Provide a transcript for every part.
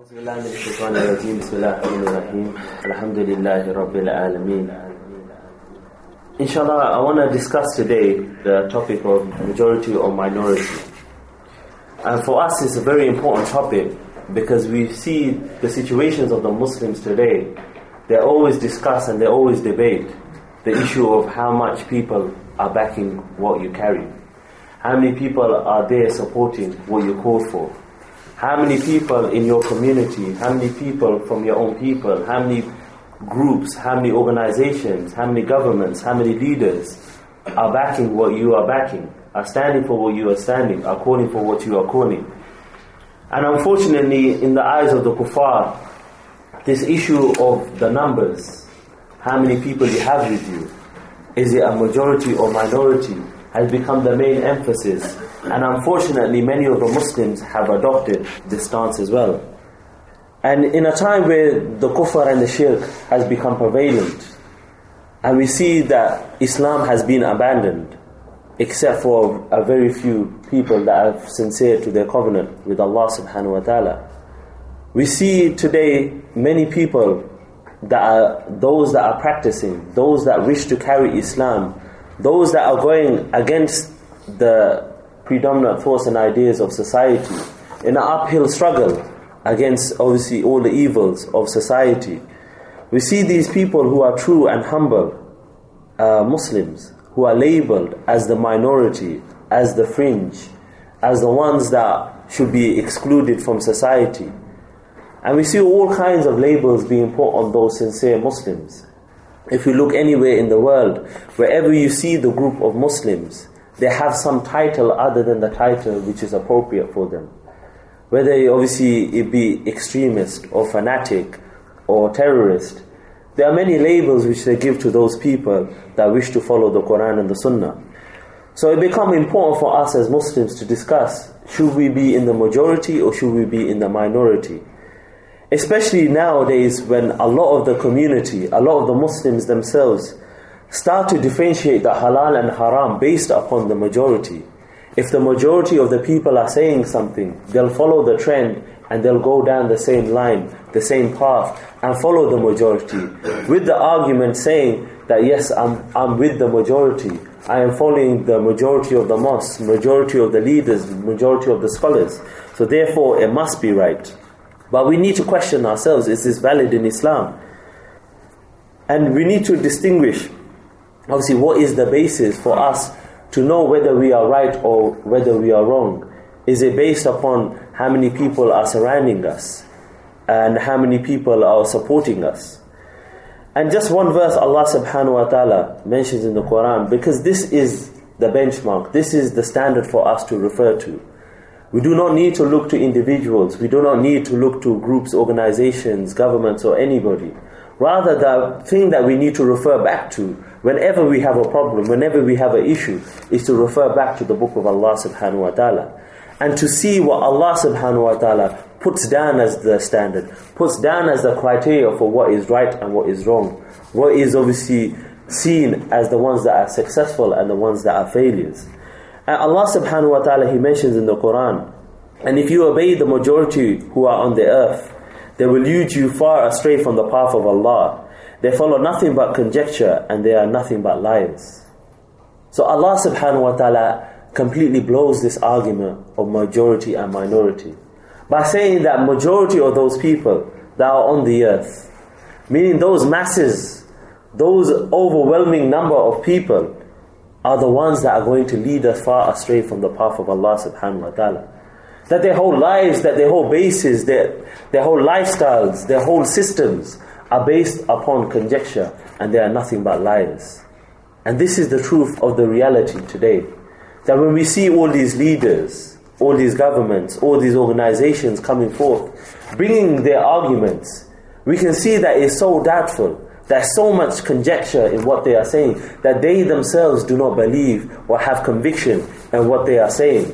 أعوذ بالله من الشيطان الرجيم بسم الله الرحمن الرحيم الحمد لله رب العالمين Inshallah, I want to discuss today the topic of majority or minority. And for us, it's a very important topic because we see the situations of the Muslims today. They always discuss and they always debate the issue of how much people are backing what you carry. How many people are there supporting what you call for? How many people in your community, how many people from your own people, how many groups, how many organizations, how many governments, how many leaders are backing what you are backing, are standing for what you are standing, are calling for what you are calling. And unfortunately, in the eyes of the kuffar, this issue of the numbers, how many people you have with you, is it a majority or minority, has become the main emphasis. And unfortunately, many of the Muslims have adopted this stance as well. And in a time where the kufr and the shirk has become prevalent, and we see that Islam has been abandoned, except for a very few people that are sincere to their covenant with Allah subhanahu wa ta'ala. We see today many people that are those that are practicing, those that wish to carry Islam, those that are going against the predominant thoughts and ideas of society in an uphill struggle against obviously all the evils of society. We see these people who are true and humble uh, Muslims who are labeled as the minority, as the fringe, as the ones that should be excluded from society. And we see all kinds of labels being put on those sincere Muslims. If you look anywhere in the world, wherever you see the group of Muslims, they have some title other than the title which is appropriate for them. Whether obviously it be extremist or fanatic or terrorist, there are many labels which they give to those people that wish to follow the Quran and the Sunnah. So it becomes important for us as Muslims to discuss should we be in the majority or should we be in the minority? Especially nowadays when a lot of the community, a lot of the Muslims themselves start to differentiate the halal and haram based upon the majority. If the majority of the people are saying something, they'll follow the trend and they'll go down the same line, the same path, and follow the majority. With the argument saying that yes, I'm, I'm with the majority, I am following the majority of the mosques, majority of the leaders, majority of the scholars. So therefore, it must be right. But we need to question ourselves is this valid in Islam? And we need to distinguish, obviously, what is the basis for us to know whether we are right or whether we are wrong. Is it based upon how many people are surrounding us and how many people are supporting us? And just one verse Allah subhanahu wa ta'ala mentions in the Quran because this is the benchmark, this is the standard for us to refer to. We do not need to look to individuals, we do not need to look to groups, organizations, governments, or anybody. Rather, the thing that we need to refer back to whenever we have a problem, whenever we have an issue, is to refer back to the book of Allah subhanahu wa ta'ala. And to see what Allah subhanahu wa ta'ala puts down as the standard, puts down as the criteria for what is right and what is wrong. What is obviously seen as the ones that are successful and the ones that are failures. And Allah subhanahu wa ta'ala, He mentions in the Quran, and if you obey the majority who are on the earth, they will lead you far astray from the path of Allah. They follow nothing but conjecture and they are nothing but liars. So Allah subhanahu wa ta'ala completely blows this argument of majority and minority by saying that majority of those people that are on the earth, meaning those masses, those overwhelming number of people, are the ones that are going to lead us far astray from the path of Allah subhanahu wa ta'ala. That their whole lives, that their whole bases, their, their whole lifestyles, their whole systems are based upon conjecture and they are nothing but liars. And this is the truth of the reality today. That when we see all these leaders, all these governments, all these organizations coming forth, bringing their arguments, we can see that it's so doubtful. There's so much conjecture in what they are saying that they themselves do not believe or have conviction in what they are saying.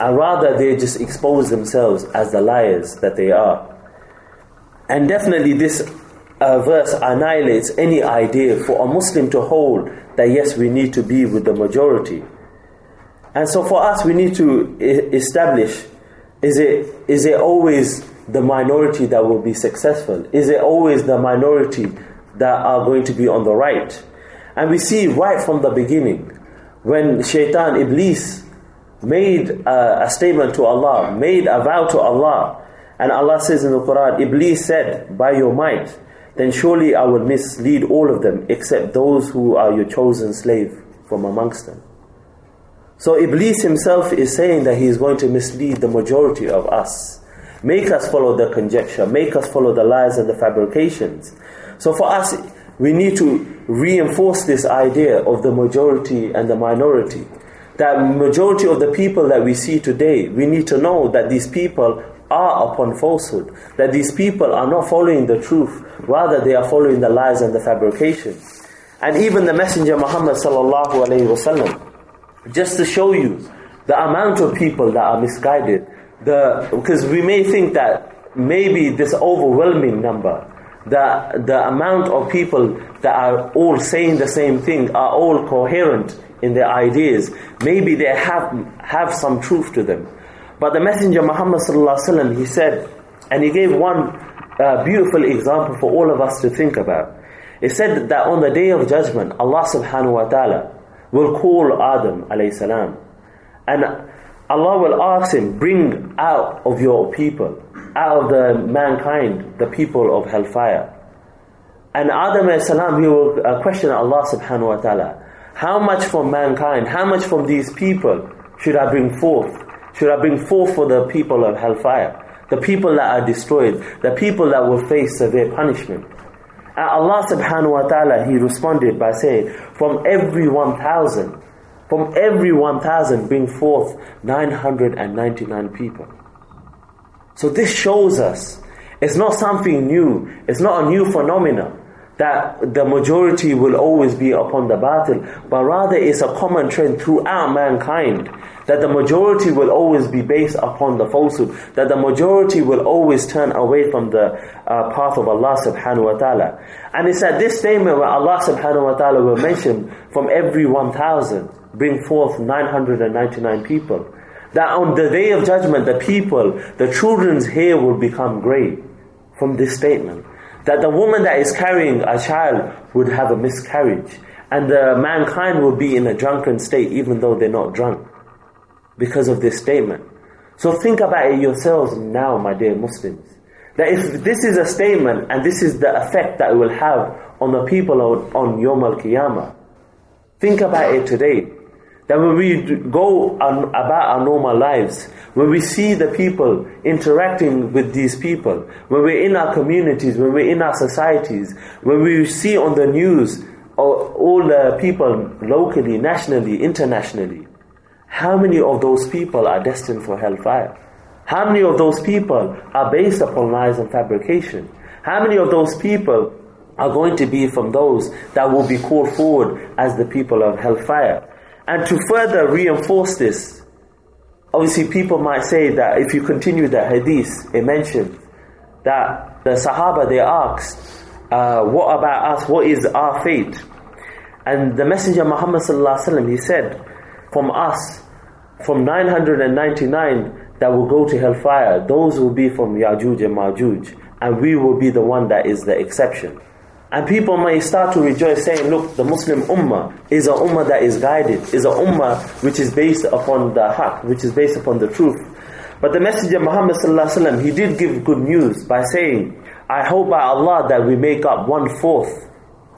And rather, they just expose themselves as the liars that they are. And definitely, this uh, verse annihilates any idea for a Muslim to hold that yes, we need to be with the majority. And so for us, we need to establish is it, is it always the minority that will be successful? Is it always the minority that are going to be on the right? And we see right from the beginning, when Shaitan, Iblis, made a, a statement to Allah, made a vow to Allah, and Allah says in the Quran, Iblis said, by your might, then surely I will mislead all of them except those who are your chosen slave from amongst them. So Iblis himself is saying that he is going to mislead the majority of us. Make us follow the conjecture, make us follow the lies and the fabrications. So for us, we need to reinforce this idea of the majority and the minority. That majority of the people that we see today, we need to know that these people are upon falsehood, that these people are not following the truth, rather they are following the lies and the fabrications. And even the Messenger Muhammad wasallam, just to show you the amount of people that are misguided, the because we may think that maybe this overwhelming number, the the amount of people that are all saying the same thing are all coherent in their ideas. Maybe they have have some truth to them. But the Messenger Muhammad sallallahu he said, and he gave one uh, beautiful example for all of us to think about. He said that on the day of judgment, Allah subhanahu wa ta'ala will call Adam alayhi salam, and Allah will ask him, bring out of your people, out of the mankind, the people of hellfire. And Adam alayhi salam, he will uh, question Allah subhanahu wa ta'ala, how much from mankind, how much from these people should I bring forth? should I bring forth for the people of hellfire, the people that are destroyed, the people that will face severe punishment. And Allah subhanahu wa ta'ala, He responded by saying, From every 1,000, from every 1,000 bring forth 999 people. So this shows us it's not something new, it's not a new phenomenon that the majority will always be upon the batil, but rather it's a common trend throughout mankind that the majority will always be based upon the falsehood, that the majority will always turn away from the uh, path of Allah subhanahu wa ta'ala. And it's at this statement where Allah subhanahu wa ta'ala will mention from every 1,000, bring forth 999 people. That on the day of judgment, the people, the children's hair will become grey from this statement that the woman that is carrying a child would have a miscarriage and the mankind will be in a drunken state even though they're not drunk because of this statement. So think about it yourselves now, my dear Muslims. That if this is a statement and this is the effect that it will have on the people on, on Yom Al Qiyamah, think about it today. That when we go on, about our normal lives, when we see the people interacting with these people, when we're in our communities, when we're in our societies, when we see on the news uh, all the people locally, nationally, internationally, how many of those people are destined for hellfire? How many of those people are based upon lies and fabrication? How many of those people are going to be from those that will be called forward as the people of hellfire? And to further reinforce this, obviously people might say that if you continue the hadith, it mentions that the Sahaba they asked, uh, what about us? What is our fate? And the Messenger Muhammad he said, from us, from 999 that will go to hellfire, those will be from Yajuj and Majuj, and we will be the one that is the exception. And people may start to rejoice saying, look, the Muslim Ummah is a Ummah that is guided, is a Ummah which is based upon the Haqq, which is based upon the truth. But the Messenger Muhammad sallallahu he did give good news by saying, I hope by Allah that we make up one fourth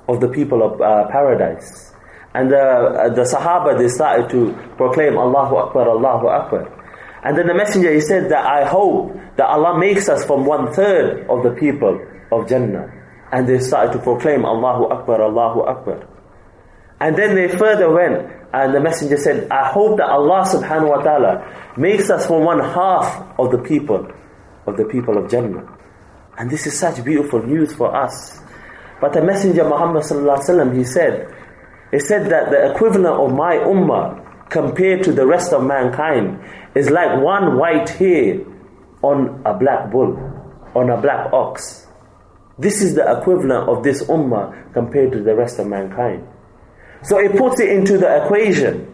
of the people of uh, paradise. And the, uh, the Sahaba, they started to proclaim Allahu Akbar, Allahu Akbar. And then the messenger, he said that I hope that Allah makes us from one third of the people of Jannah. And they started to proclaim Allahu Akbar, Allahu Akbar. And then they further went, and the messenger said, I hope that Allah subhanahu wa ta'ala makes us from one half of the people, of the people of Jannah. And this is such beautiful news for us. But the messenger Muhammad sallallahu alaihi wasallam, he said, he said that the equivalent of my ummah compared to the rest of mankind is like one white hair on a black bull, on a black ox. This is the equivalent of this ummah compared to the rest of mankind. So it puts it into the equation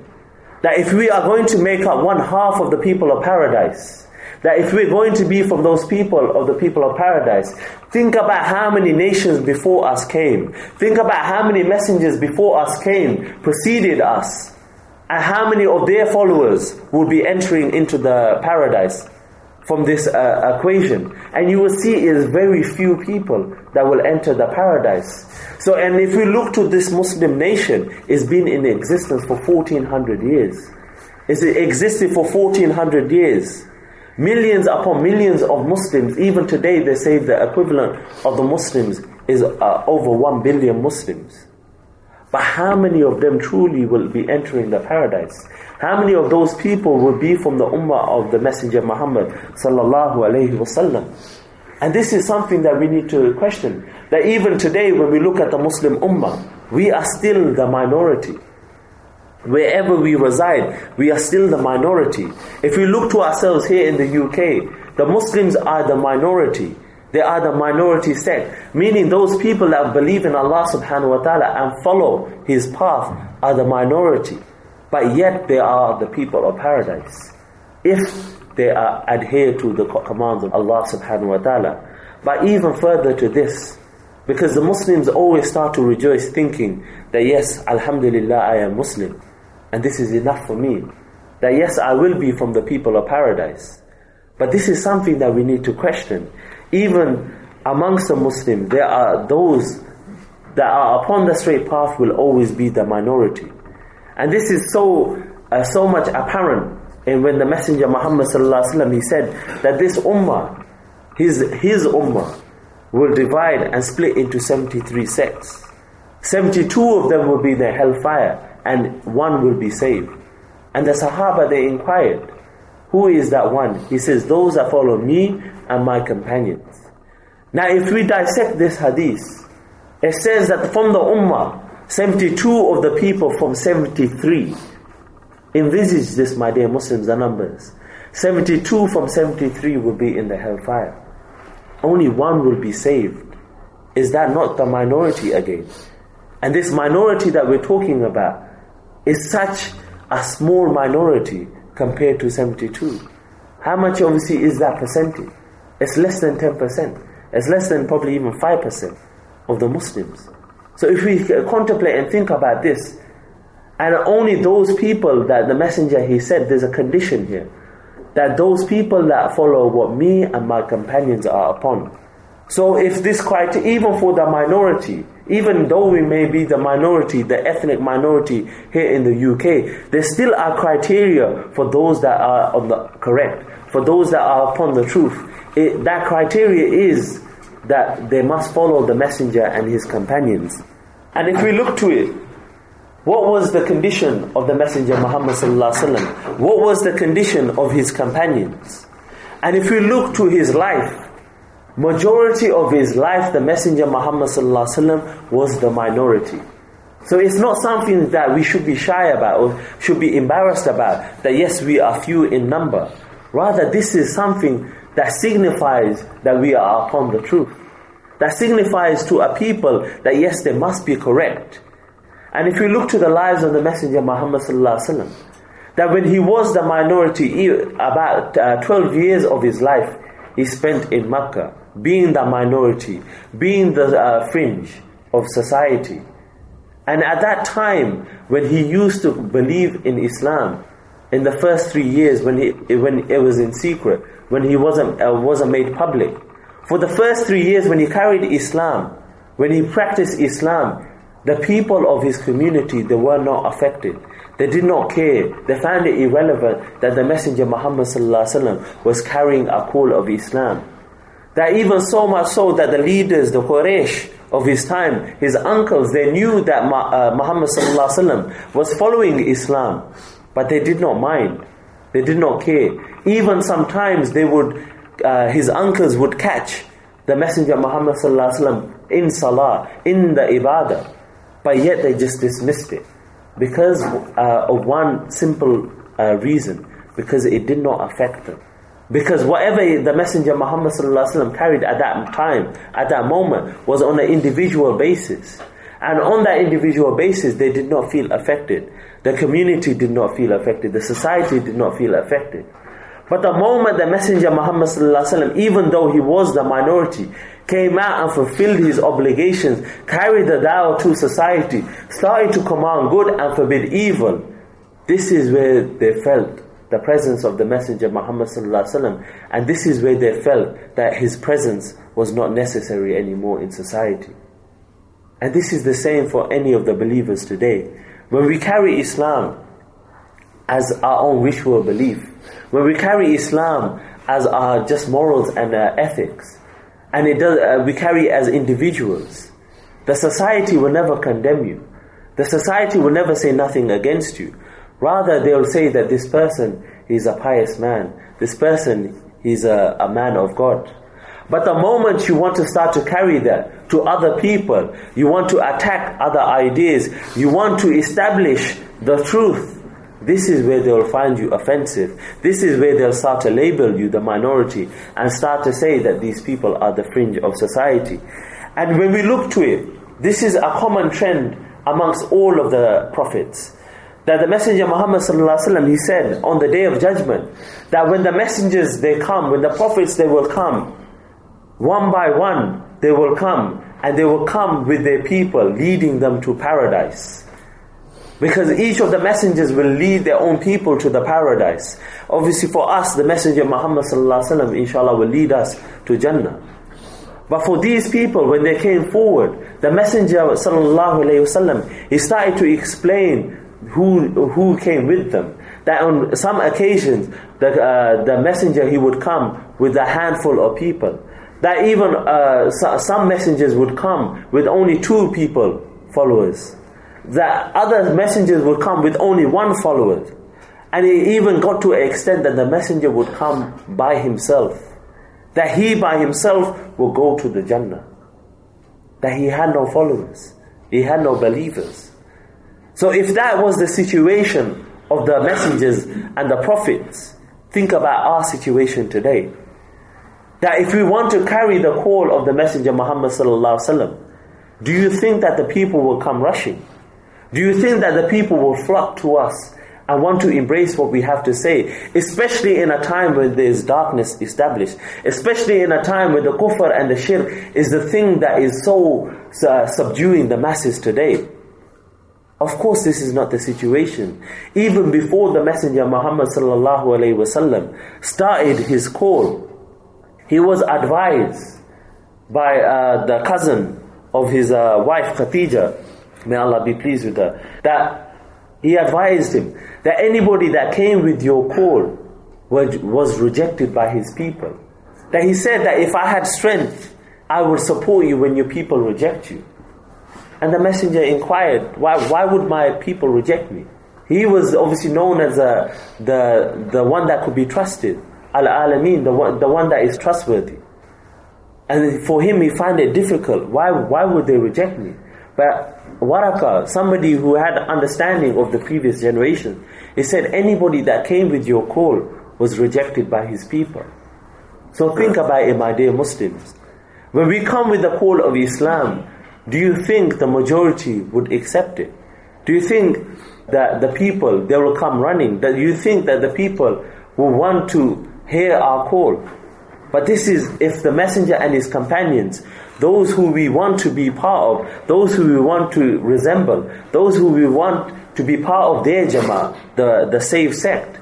that if we are going to make up one half of the people of paradise, That if we're going to be from those people of the people of paradise, think about how many nations before us came. Think about how many messengers before us came, preceded us, and how many of their followers will be entering into the paradise from this uh, equation. And you will see is very few people that will enter the paradise. So, and if we look to this Muslim nation, it's been in existence for 1400 years. It's existed for 1400 years. Millions upon millions of Muslims, even today they say the equivalent of the Muslims is uh, over 1 billion Muslims. But how many of them truly will be entering the paradise? How many of those people will be from the ummah of the Messenger Muhammad sallallahu alayhi wasallam? And this is something that we need to question. That even today when we look at the Muslim ummah, we are still the minority. Wherever we reside, we are still the minority. If we look to ourselves here in the UK, the Muslims are the minority. They are the minority sect, meaning those people that believe in Allah subhanahu wa ta'ala and follow His path are the minority. But yet they are the people of paradise. If they are adhere to the commands of Allah subhanahu wa ta'ala. But even further to this, because the Muslims always start to rejoice thinking that yes, Alhamdulillah, I am Muslim. And this is enough for me. That yes, I will be from the people of paradise. But this is something that we need to question. Even amongst the Muslims, there are those that are upon the straight path will always be the minority. And this is so, uh, so much apparent. And when the Messenger Muhammad he said that this ummah, his, his ummah, will divide and split into 73 sects. 72 of them will be in the hellfire and one will be saved. And the Sahaba they inquired, Who is that one? He says, Those that follow me and my companions. Now, if we dissect this hadith, it says that from the Ummah, 72 of the people from 73. Envisage this, my dear Muslims, the numbers. 72 from 73 will be in the hellfire. Only one will be saved. Is that not the minority again? And this minority that we're talking about is such a small minority compared to 72. How much obviously is that percentage? It's less than 10%. It's less than probably even 5% of the Muslims. So if we contemplate and think about this, and only those people that the messenger he said there's a condition here that those people that follow what me and my companions are upon. So if this criteria, even for the minority, even though we may be the minority, the ethnic minority here in the UK, there still are criteria for those that are on the correct, for those that are upon the truth. It, that criteria is that they must follow the messenger and his companions. And if we look to it, what was the condition of the messenger Muhammad What was the condition of his companions? And if we look to his life, majority of his life, the Messenger Muhammad was the minority. So it's not something that we should be shy about or should be embarrassed about, that yes, we are few in number. Rather, this is something that signifies that we are upon the truth. That signifies to a people that yes, they must be correct. And if we look to the lives of the Messenger Muhammad that when he was the minority, about uh, 12 years of his life, he spent in Mecca being the minority, being the uh, fringe of society. And at that time, when he used to believe in Islam, in the first three years when, he, when it was in secret, when he wasn't, uh, wasn't made public, for the first three years when he carried Islam, when he practiced Islam, the people of his community, they were not affected. They did not care. They found it irrelevant that the Messenger Muhammad was carrying a call of Islam. That even so much so that the leaders, the Quraysh of his time, his uncles, they knew that uh, Muhammad was following Islam, but they did not mind. They did not care. Even sometimes they would, uh, his uncles would catch the Messenger Muhammad in Salah, in the Ibadah, but yet they just dismissed it because uh, of one simple uh, reason, because it did not affect them. Because whatever the Messenger Muhammad carried at that time, at that moment, was on an individual basis. And on that individual basis, they did not feel affected. The community did not feel affected. The society did not feel affected. But the moment the Messenger Muhammad even though he was the minority, came out and fulfilled his obligations, carried the da'wah to society, started to command good and forbid evil, this is where they felt the presence of the Messenger Muhammad and this is where they felt that his presence was not necessary anymore in society. And this is the same for any of the believers today. When we carry Islam as our own ritual belief, when we carry Islam as our just morals and uh, ethics, and it does, uh, we carry as individuals, the society will never condemn you. The society will never say nothing against you. Rather, they will say that this person is a pious man. This person is a, a man of God. But the moment you want to start to carry that to other people, you want to attack other ideas, you want to establish the truth, this is where they'll find you offensive. This is where they'll start to label you the minority and start to say that these people are the fringe of society. And when we look to it, this is a common trend amongst all of the prophets. That the Messenger Muhammad he said on the day of judgment that when the messengers they come, when the prophets they will come, one by one they will come and they will come with their people leading them to paradise. Because each of the messengers will lead their own people to the paradise. Obviously for us, the messenger Muhammad sallallahu inshallah will lead us to Jannah. But for these people, when they came forward, the messenger wasallam, he started to explain who who came with them. That on some occasions, the uh, the messenger he would come with a handful of people. That even uh, some messengers would come with only two people, followers that other messengers would come with only one follower. And it even got to an extent that the messenger would come by himself. That he by himself will go to the Jannah. That he had no followers. He had no believers. So if that was the situation of the messengers and the prophets, think about our situation today. That if we want to carry the call of the messenger Muhammad sallallahu alaihi wasallam, do you think that the people will come rushing? Do you think that the people will flock to us and want to embrace what we have to say, especially in a time when there is darkness established, especially in a time when the kufr and the shirk is the thing that is so uh, subduing the masses today? Of course, this is not the situation. Even before the Messenger Muhammad sallallahu started his call, he was advised by uh, the cousin of his uh, wife Khadija may Allah be pleased with her, that he advised him that anybody that came with your call was rejected by his people. That he said that if I had strength, I would support you when your people reject you. And the messenger inquired, why, why would my people reject me? He was obviously known as a, the, the one that could be trusted. Al-Alameen, the one, the one that is trustworthy. And for him, he found it difficult. Why, why would they reject me? But Waraka, somebody who had understanding of the previous generation, he said anybody that came with your call was rejected by his people. So think about it, my dear Muslims. When we come with the call of Islam, do you think the majority would accept it? Do you think that the people, they will come running? Do you think that the people will want to hear our call? But this is if the messenger and his companions those who we want to be part of, those who we want to resemble, those who we want to be part of their jama'ah, the, the saved sect.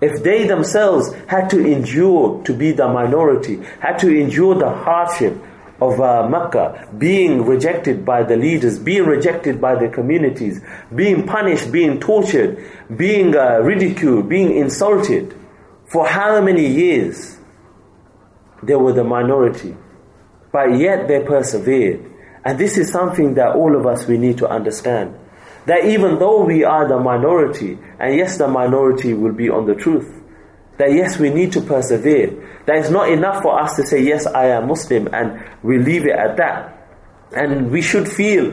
If they themselves had to endure to be the minority, had to endure the hardship of uh, Mecca, being rejected by the leaders, being rejected by the communities, being punished, being tortured, being uh, ridiculed, being insulted, for how many years they were the minority but yet they persevered. And this is something that all of us we need to understand. That even though we are the minority, and yes, the minority will be on the truth, that yes, we need to persevere. That it's not enough for us to say, yes, I am Muslim, and we leave it at that. And we should feel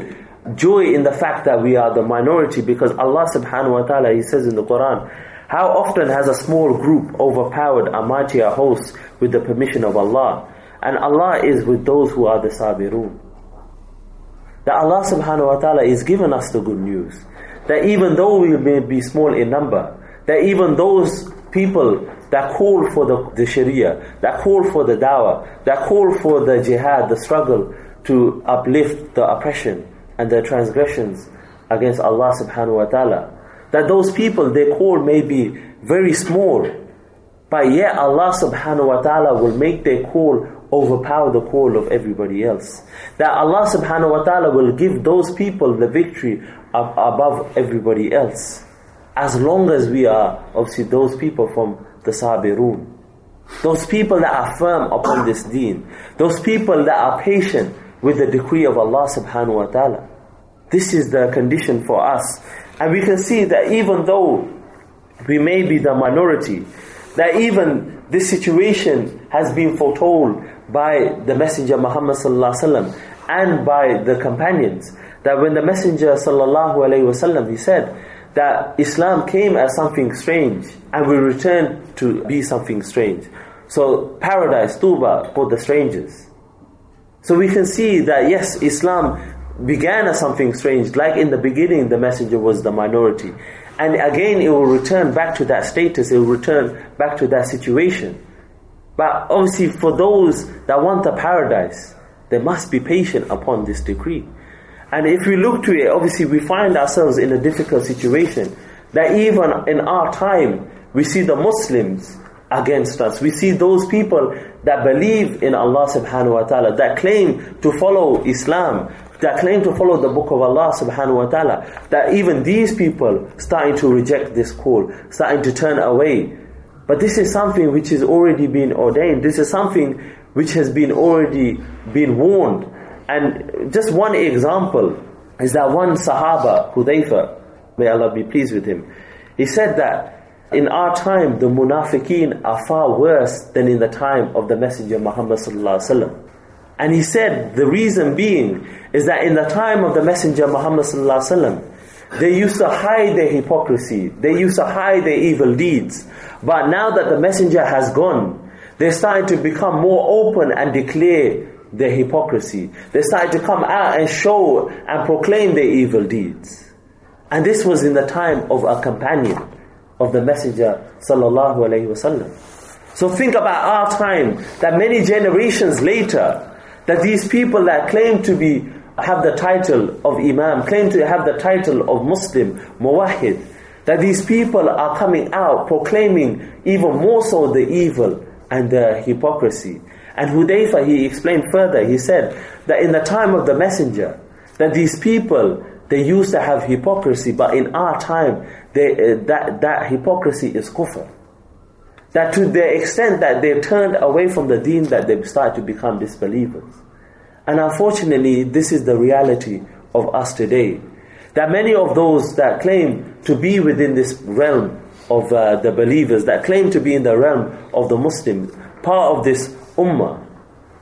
joy in the fact that we are the minority because Allah subhanahu wa ta'ala, He says in the Quran, how often has a small group overpowered a mightier host with the permission of Allah? And Allah is with those who are the sabirun. That Allah subhanahu wa ta'ala is giving us the good news. That even though we may be small in number, that even those people that call for the, the Sharia, that call for the dawah, that call for the jihad, the struggle to uplift the oppression and the transgressions against Allah subhanahu wa ta'ala. That those people they call may be very small, but yet Allah subhanahu wa ta'ala will make their call overpower the call of everybody else. That Allah subhanahu wa ta'ala will give those people the victory above everybody else. As long as we are obviously those people from the Sabirun. Those people that are firm upon this deen. Those people that are patient with the decree of Allah subhanahu wa ta'ala. This is the condition for us. And we can see that even though we may be the minority, that even this situation has been foretold by the Messenger Muhammad and by the companions. That when the Messenger sallallahu he said that Islam came as something strange and will return to be something strange. So paradise, tuba for the strangers. So we can see that yes, Islam began as something strange. Like in the beginning, the messenger was the minority. And again, it will return back to that status, it will return back to that situation. But obviously, for those that want the paradise, they must be patient upon this decree. And if we look to it, obviously, we find ourselves in a difficult situation. That even in our time, we see the Muslims against us. We see those people that believe in Allah subhanahu wa ta'ala, that claim to follow Islam, that claim to follow the book of Allah subhanahu wa ta'ala, that even these people starting to reject this call, starting to turn away. But this is something which has already been ordained. This is something which has been already been warned. And just one example is that one Sahaba, Hudayfa, may Allah be pleased with him, he said that in our time the munafiqeen are far worse than in the time of the Messenger Muhammad sallallahu alaihi wasallam. And he said the reason being is that in the time of the Messenger Muhammad they used to hide their hypocrisy, they used to hide their evil deeds. But now that the Messenger has gone, they started to become more open and declare their hypocrisy. They started to come out and show and proclaim their evil deeds. And this was in the time of a companion of the Messenger. So think about our time that many generations later that these people that claim to be have the title of Imam, claim to have the title of Muslim, Muwahid, that these people are coming out proclaiming even more so the evil and the hypocrisy. And Hudayfa, he explained further, he said that in the time of the Messenger, that these people, they used to have hypocrisy, but in our time, they, uh, that, that hypocrisy is kufr. That to the extent that they turned away from the deen that they started to become disbelievers. And unfortunately, this is the reality of us today. That many of those that claim to be within this realm of uh, the believers, that claim to be in the realm of the Muslims, part of this ummah,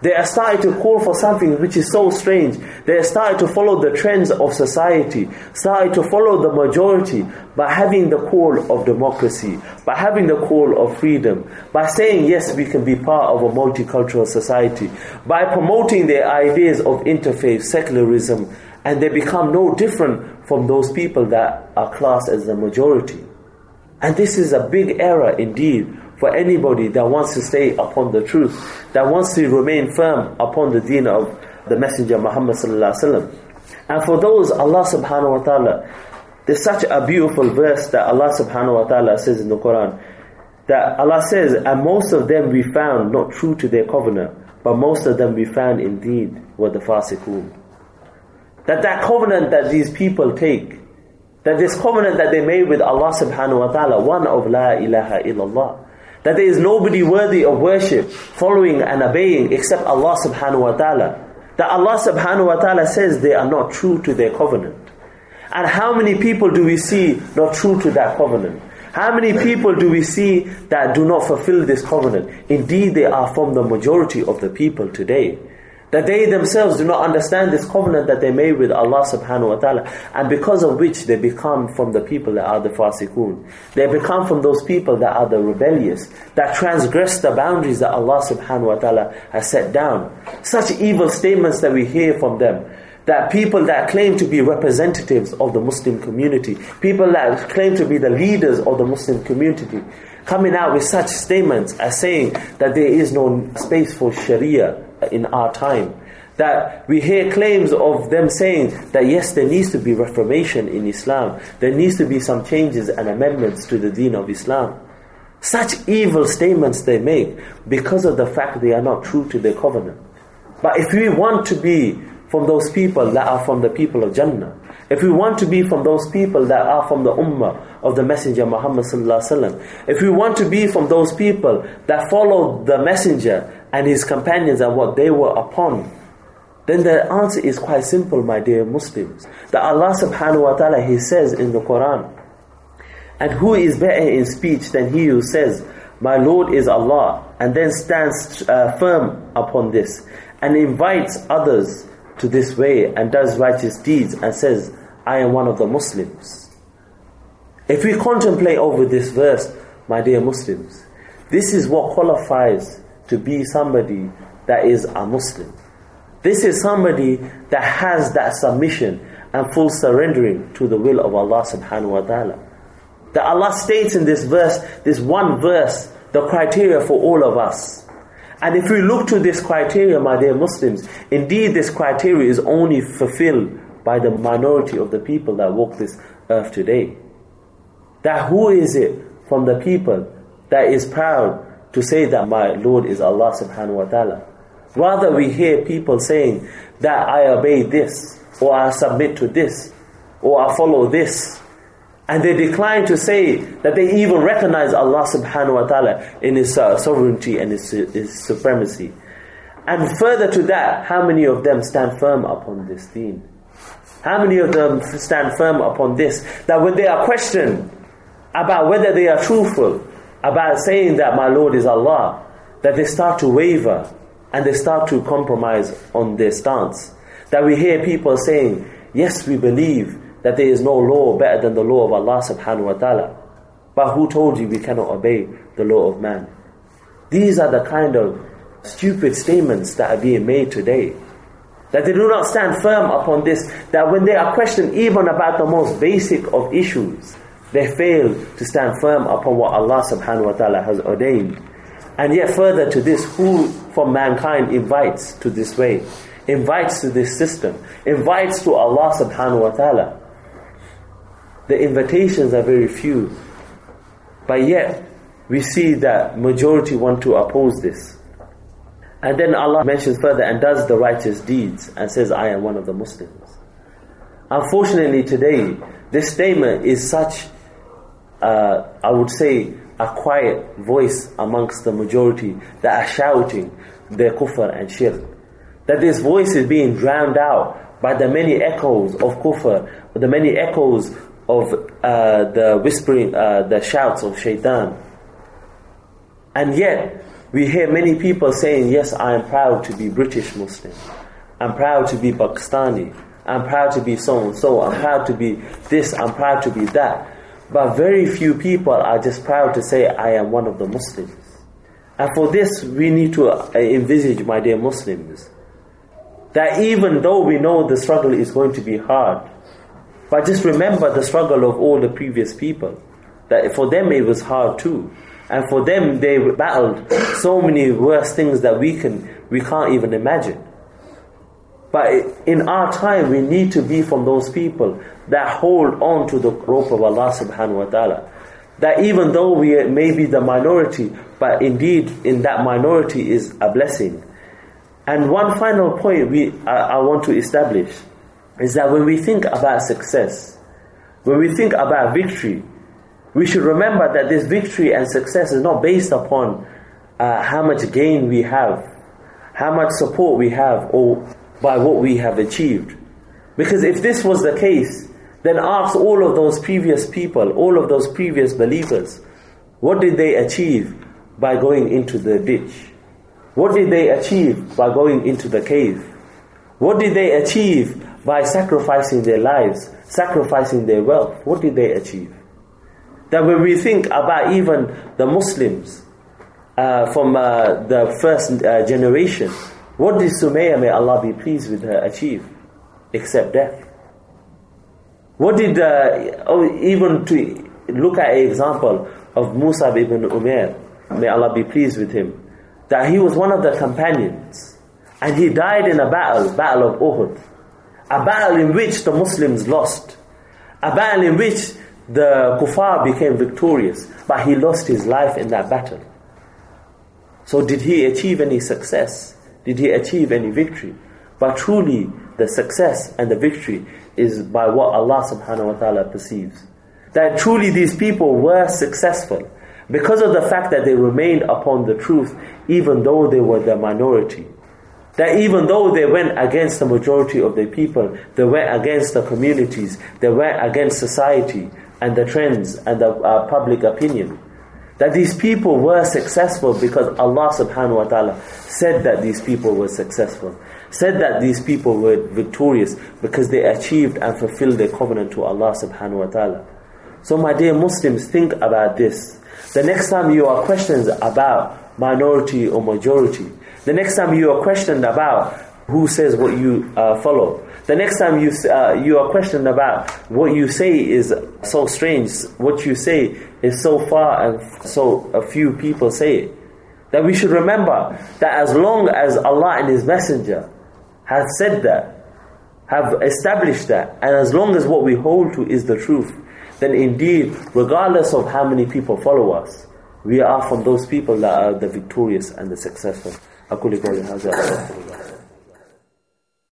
they are starting to call for something which is so strange. They are starting to follow the trends of society, starting to follow the majority by having the call of democracy, by having the call of freedom, by saying yes, we can be part of a multicultural society, by promoting their ideas of interfaith secularism, and they become no different from those people that are classed as the majority. And this is a big error indeed for anybody that wants to stay upon the truth, that wants to remain firm upon the deen of the Messenger Muhammad And for those, Allah subhanahu wa ta'ala, there's such a beautiful verse that Allah subhanahu wa ta'ala says in the Quran, that Allah says, and most of them we found not true to their covenant, but most of them we found indeed were the fasiqun. That that covenant that these people take, that this covenant that they made with Allah subhanahu wa ta'ala, one of la ilaha illallah, that there is nobody worthy of worship, following and obeying except Allah subhanahu wa ta'ala. That Allah subhanahu wa ta'ala says they are not true to their covenant. And how many people do we see not true to that covenant? How many people do we see that do not fulfill this covenant? Indeed, they are from the majority of the people today. That they themselves do not understand this covenant that they made with Allah subhanahu wa ta'ala, and because of which they become from the people that are the fasiqun. They become from those people that are the rebellious, that transgress the boundaries that Allah subhanahu wa ta'ala has set down. Such evil statements that we hear from them, that people that claim to be representatives of the Muslim community, people that claim to be the leaders of the Muslim community, coming out with such statements as saying that there is no space for Sharia in our time. That we hear claims of them saying that yes, there needs to be reformation in Islam, there needs to be some changes and amendments to the deen of Islam. Such evil statements they make because of the fact they are not true to their covenant. But if we want to be from those people that are from the people of Jannah, if we want to be from those people that are from the ummah of the Messenger Muhammad if we want to be from those people that follow the Messenger and his companions and what they were upon, then the answer is quite simple, my dear Muslims. That Allah subhanahu wa ta'ala, He says in the Quran, and who is better in speech than he who says, My Lord is Allah, and then stands uh, firm upon this, and invites others to this way, and does righteous deeds, and says, I am one of the Muslims. If we contemplate over this verse, my dear Muslims, this is what qualifies to be somebody that is a Muslim. This is somebody that has that submission and full surrendering to the will of Allah subhanahu wa ta'ala. That Allah states in this verse, this one verse, the criteria for all of us. And if we look to this criteria, my dear Muslims, indeed this criteria is only fulfilled by the minority of the people that walk this earth today. That who is it from the people that is proud to say that my Lord is Allah subhanahu wa ta'ala? Rather we hear people saying that I obey this, or I submit to this, or I follow this. And they decline to say that they even recognize Allah subhanahu wa ta'ala in His uh, sovereignty and his, his supremacy. And further to that, how many of them stand firm upon this deen? How many of them stand firm upon this? That when they are questioned about whether they are truthful, about saying that my Lord is Allah, that they start to waver and they start to compromise on their stance. That we hear people saying, yes, we believe that there is no law better than the law of Allah subhanahu wa ta'ala. But who told you we cannot obey the law of man? These are the kind of stupid statements that are being made today. That they do not stand firm upon this, that when they are questioned even about the most basic of issues, they fail to stand firm upon what Allah subhanahu wa ta'ala has ordained. And yet further to this, who from mankind invites to this way, invites to this system, invites to Allah subhanahu wa ta'ala the invitations are very few. But yet, we see that majority want to oppose this. And then Allah mentions further and does the righteous deeds and says, I am one of the Muslims. Unfortunately today, this statement is such, uh, I would say, a quiet voice amongst the majority that are shouting their kufr and shirk. That this voice is being drowned out by the many echoes of kufr, the many echoes of uh, the whispering, uh, the shouts of shaitan. And yet, we hear many people saying, Yes, I am proud to be British Muslim. I'm proud to be Pakistani. I'm proud to be so and so. I'm proud to be this. I'm proud to be that. But very few people are just proud to say, I am one of the Muslims. And for this, we need to uh, envisage, my dear Muslims, that even though we know the struggle is going to be hard, but just remember the struggle of all the previous people. That for them it was hard too. And for them they battled so many worse things that we can we can't even imagine. But in our time we need to be from those people that hold on to the rope of Allah subhanahu wa ta'ala. That even though we may be the minority, but indeed in that minority is a blessing. And one final point we I, I want to establish is that when we think about success, when we think about victory, we should remember that this victory and success is not based upon uh, how much gain we have, how much support we have, or by what we have achieved. Because if this was the case, then ask all of those previous people, all of those previous believers, what did they achieve by going into the ditch? What did they achieve by going into the cave? What did they achieve by sacrificing their lives, sacrificing their wealth, what did they achieve? That when we think about even the Muslims uh, from uh, the first uh, generation, what did Sumayya, may Allah be pleased with her, achieve? except death. What did, uh, oh, even to look at an example of Mus'ab ibn Umair, may Allah be pleased with him, that he was one of the companions and he died in a battle, Battle of Uhud, a battle in which the Muslims lost, a battle in which the kuffar became victorious, but he lost his life in that battle. So did he achieve any success? Did he achieve any victory? But truly, the success and the victory is by what Allah subhanahu wa ta'ala perceives. That truly these people were successful because of the fact that they remained upon the truth even though they were the minority. That even though they went against the majority of the people, they went against the communities, they went against society and the trends and the uh, public opinion. That these people were successful because Allah subhanahu wa ta'ala said that these people were successful. Said that these people were victorious because they achieved and fulfilled their covenant to Allah subhanahu wa ta'ala. So my dear Muslims, think about this. The next time you are questioned about minority or majority, the next time you are questioned about who says what you uh, follow, the next time you uh, you are questioned about what you say is so strange, what you say is so far and so a few people say it, that we should remember that as long as Allah and His Messenger have said that, have established that, and as long as what we hold to is the truth, then indeed, regardless of how many people follow us, we are from those people that are the victorious and the successful. أقول قولي هذا